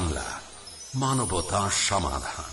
বাংলা মানবতা সমাধান।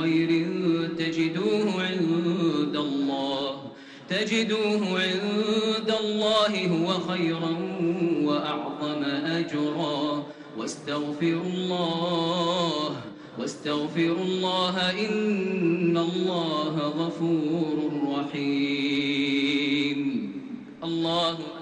خير تجدوه عند الله. تجدوه عند الله هو خيرا وأعظم أجرا. واستغفروا الله واستغفروا الله إن الله غفور رحيم. الله الله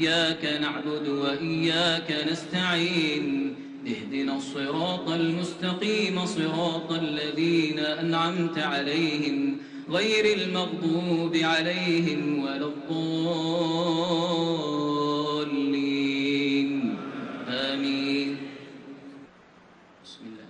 إياك نعبد وإياك نستعين اهدنا الصراط المستقيم صراط الذين أنعمت عليهم غير المغضوب عليهم ولا الضالين. آمين. بسم الله.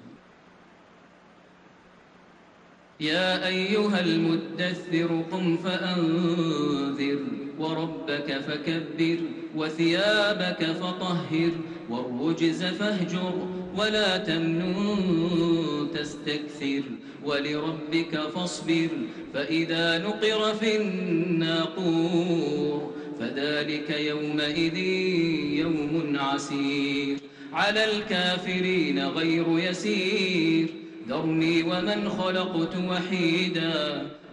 يا أيها المدثر قم فأنذر. وربك فكبر وثيابك فطهر والرجز فاهجر ولا تمنن تستكثر ولربك فاصبر فإذا نقر في الناقور فذلك يومئذ يوم عسير على الكافرين غير يسير ذرني ومن خلقت وحيدا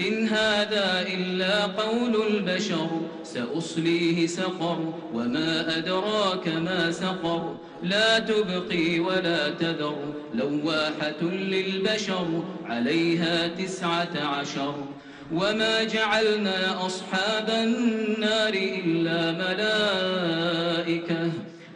إن هذا إلا قول البشر سأصليه سقر وما أدراك ما سقر. لا تبقي ولا تذر لواحة للبشر عليها تسعة عشر. وما جعلنا أصحاب النار إلا ملائكة.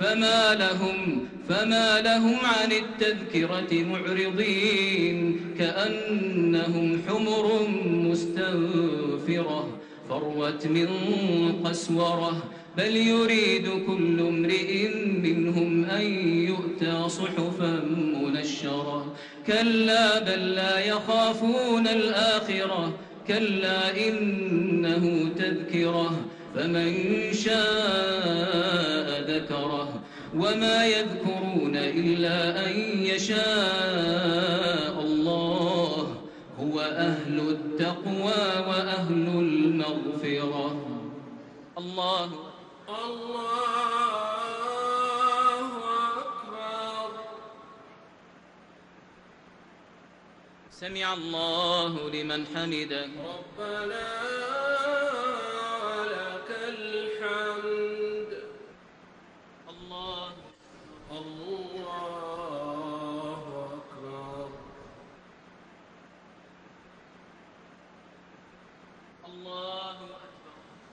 فما لهم فما لهم عن التذكرة معرضين كأنهم حمر مستنفرة فروت من قسورة بل يريد كل امرئ منهم أن يؤتى صحفا منشرة كلا بل لا يخافون الآخرة كلا إنه تذكرة فمن شاء ذكره وما يذكرون إلا أن يشاء الله هو أهل التقوى وأهل المغفرة. الله الله أكبر. سمع الله لمن حمده. ربنا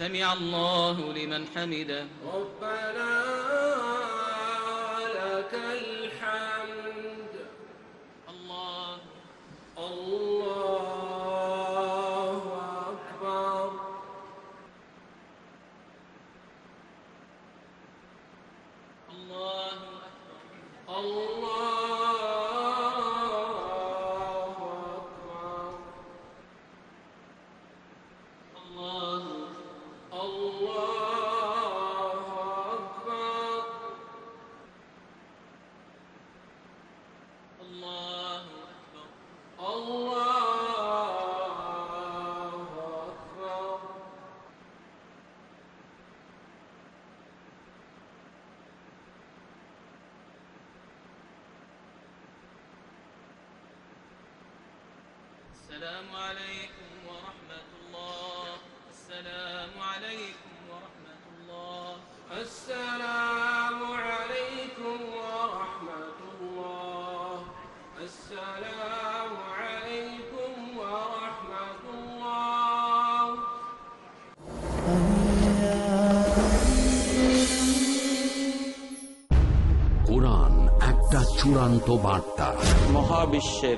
سمع الله لمن حمده. ربنا لك الحمد. الله. الله. السلام عليكم ورحمة الله السلام عليكم ورحمة الله السلام عليكم ورحمة الله السلام عليكم ورحمة الله কোরআন একটা চূড়ান্ত বার্তা মহাবিশ্বের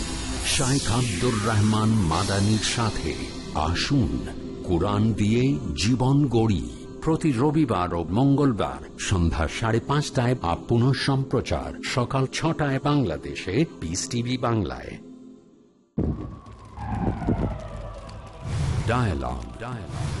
শাইখ আব্দুর রহমান মাদানির সাথে আসুন কোরআন দিয়ে জীবন গড়ি প্রতি রবিবার ও মঙ্গলবার সন্ধ্যা সাড়ে পাঁচটায় বা পুনঃ সম্প্রচার, সকাল ছটায় বাংলাদেশে পিস টিভি বাংলায় Dialogue. Dialogue.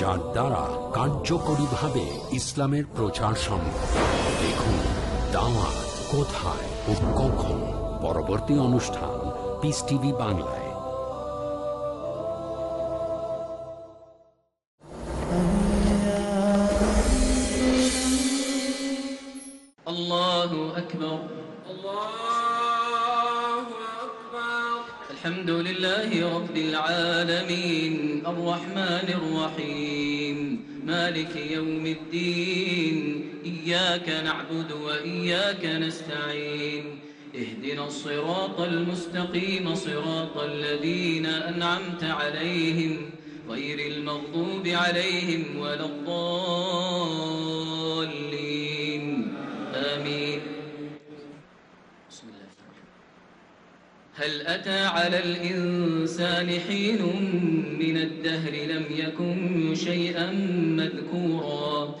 যার দ্বারা কার্যকরীভাবে ইসলামের প্রচার সম্ভব। দেখুন, দাওয়াত কোথায় ও কখন। পরবর্তী অনুষ্ঠান পিস টিভি বাংলায়। وإياك نستعين. اهدنا الصراط المستقيم صراط الذين أنعمت عليهم غير المغضوب عليهم ولا الضالين. آمين. بسم الله هل أتى على الإنسان حين من الدهر لم يكن شيئا مذكورا؟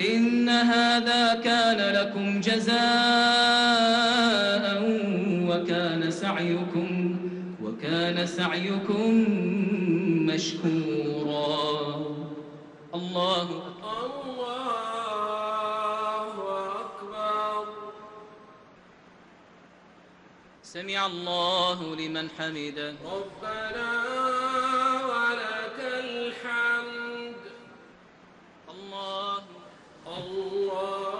إن هذا كان لكم جزاء وكان سعيكم وكان سعيكم مشكورا. الله أكبر. سمع الله لمن حمده. ربنا الله.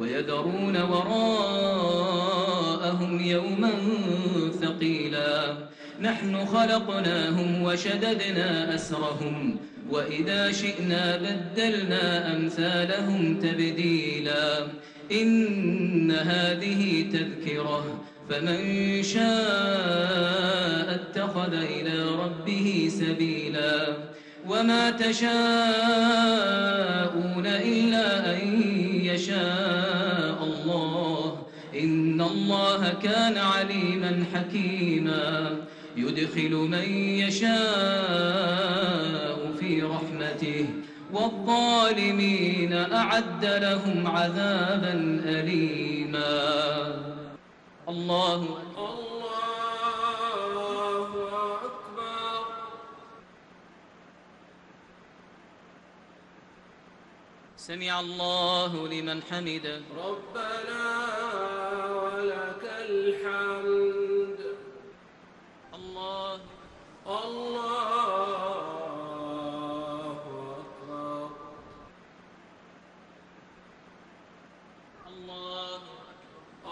ويذرون وراءهم يوما ثقيلا. نحن خلقناهم وشددنا أسرهم وإذا شئنا بدلنا أمثالهم تبديلا. إن هذه تذكرة فمن شاء اتخذ إلى ربه سبيلا. وما تشاءون إلا أن يشاء. الله كان عليما حكيما. يدخل من يشاء في رحمته والظالمين أعد لهم عذابا أليما. الله الله أكبر. سمع الله لمن حمده. ربنا ولك الحمد الله الله أكبر الله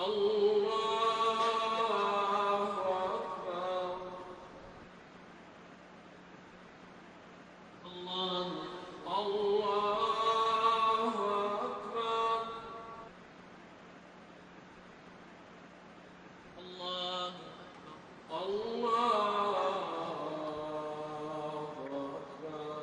الله أكبر الله الله أكبر الله الله أكبر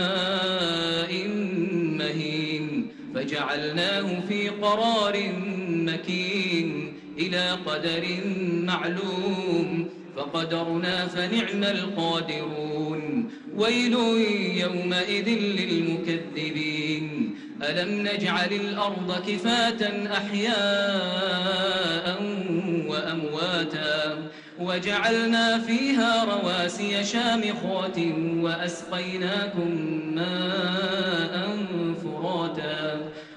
فجعلناه في قرار مكين إلى قدر معلوم. فقدرنا فنعم القادرون. ويل يومئذ للمكذبين. ألم نجعل الأرض كفاة أحياء وأمواتا. وجعلنا فيها رواسي شامخات وأسقيناكم ماء فراتا.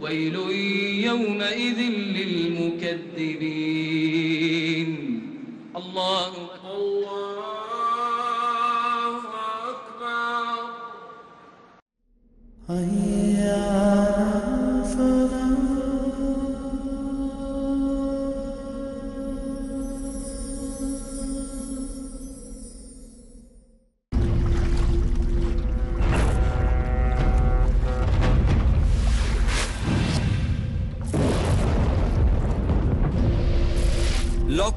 ويل يومئذ للمكذبين. الله الله أكبر.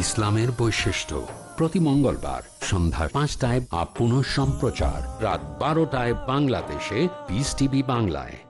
ইসলামের বৈশিষ্ট্য। প্রতি মঙ্গলবার সন্ধ্যা পাঁচটায় আপ সম্প্রচার রাত বারোটায় বাংলাদেশে বিস টিভি বাংলায়।